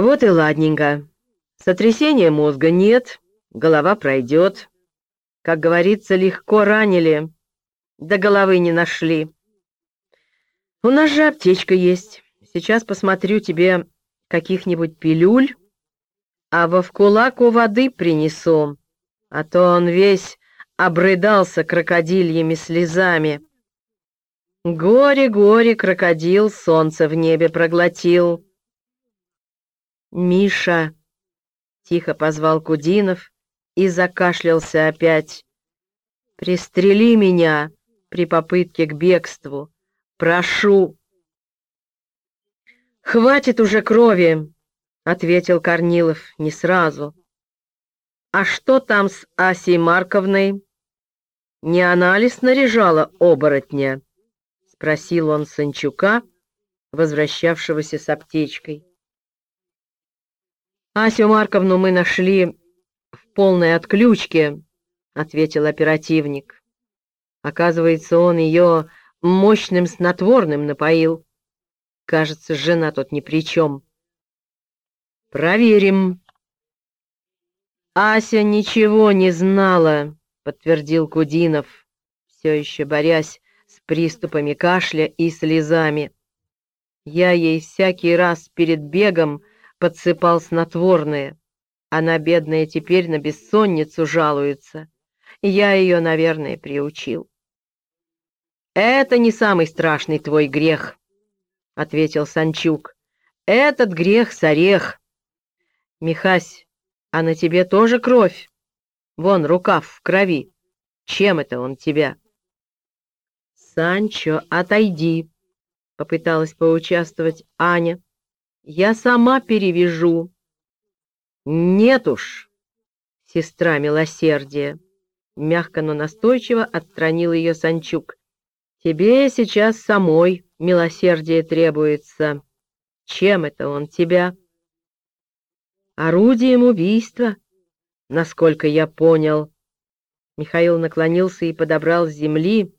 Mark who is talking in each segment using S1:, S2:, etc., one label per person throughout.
S1: Вот и ладненько. Сотрясения мозга нет, голова пройдет. Как говорится, легко ранили, до головы не нашли. У нас же аптечка есть. Сейчас посмотрю тебе каких-нибудь пилюль, а во вкулаку воды принесу, а то он весь обрыдался крокодильями слезами. Горе-горе крокодил солнце в небе проглотил. «Миша!» — тихо позвал Кудинов и закашлялся опять. «Пристрели меня при попытке к бегству. Прошу!» «Хватит уже крови!» — ответил Корнилов не сразу. «А что там с Асей Марковной? Не она ли снаряжала оборотня?» — спросил он Санчука, возвращавшегося с аптечкой. «Асю Марковну мы нашли в полной отключке», — ответил оперативник. Оказывается, он ее мощным снотворным напоил. Кажется, жена тут ни при чем. «Проверим». «Ася ничего не знала», — подтвердил Кудинов, все еще борясь с приступами кашля и слезами. «Я ей всякий раз перед бегом подсыпал снотворное. Она, бедная, теперь на бессонницу жалуется. Я ее, наверное, приучил. «Это не самый страшный твой грех», — ответил Санчук. «Этот грех с орех». «Михась, а на тебе тоже кровь? Вон, рукав в крови. Чем это он тебя?» «Санчо, отойди», — попыталась поучаствовать Аня. Я сама перевяжу. Нет уж, сестра милосердия. Мягко, но настойчиво отстранил ее Санчук. Тебе сейчас самой милосердие требуется. Чем это он тебя? Орудием убийства, насколько я понял. Михаил наклонился и подобрал с земли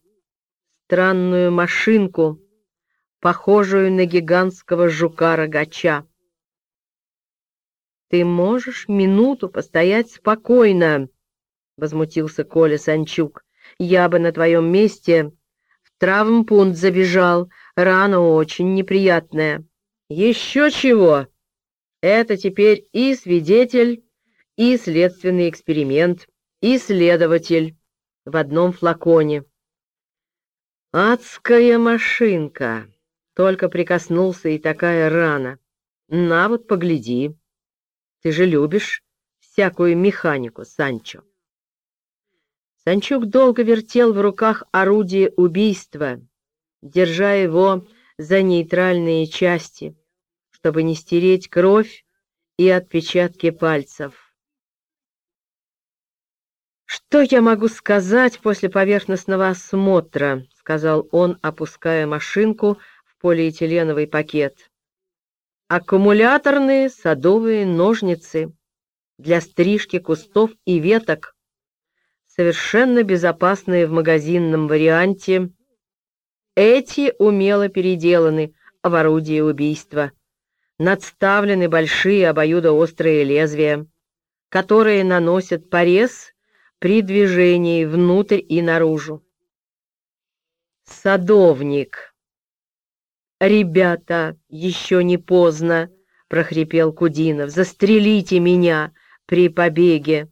S1: странную машинку, похожую на гигантского жука-рогача. «Ты можешь минуту постоять спокойно?» — возмутился Коля Санчук. «Я бы на твоем месте в травмпункт забежал. Рана очень неприятная». «Еще чего! Это теперь и свидетель, и следственный эксперимент, и следователь в одном флаконе». «Адская машинка!» Только прикоснулся и такая рана. На вот, погляди. Ты же любишь всякую механику, Санчо. Санчук долго вертел в руках орудие убийства, держа его за нейтральные части, чтобы не стереть кровь и отпечатки пальцев. «Что я могу сказать после поверхностного осмотра?» — сказал он, опуская машинку полиэтиленовый пакет. Аккумуляторные садовые ножницы для стрижки кустов и веток, совершенно безопасные в магазинном варианте. Эти умело переделаны в орудие убийства. Надставлены большие обоюдоострые лезвия, которые наносят порез при движении внутрь и наружу. Садовник «Ребята, еще не поздно!» — прохрипел Кудинов. «Застрелите меня при побеге!»